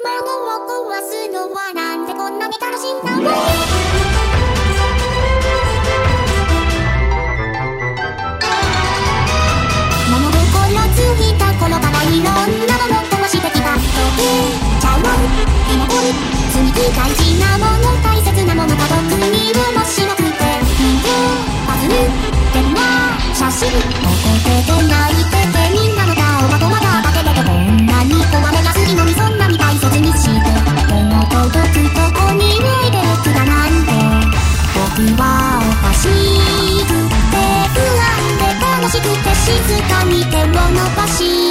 窓を壊すのはなんでこんなに楽しいんだろう大事なもの大切なもの家族にもしなくて。人形パル電話写真。のばし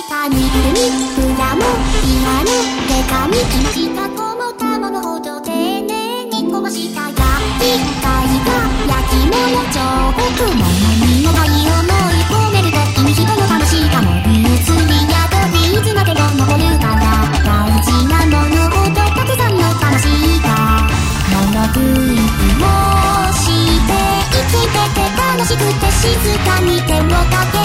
したにプラも今の手紙聞いた子もたものほど丁寧にこましたが実態が焼き物彫刻も何もな。い思い込めると君人の楽しさかも美術に宿りいつまでも残るから大事な。物事たくさんの楽しいが物食いをして生きてて楽しくて静かに手をかけ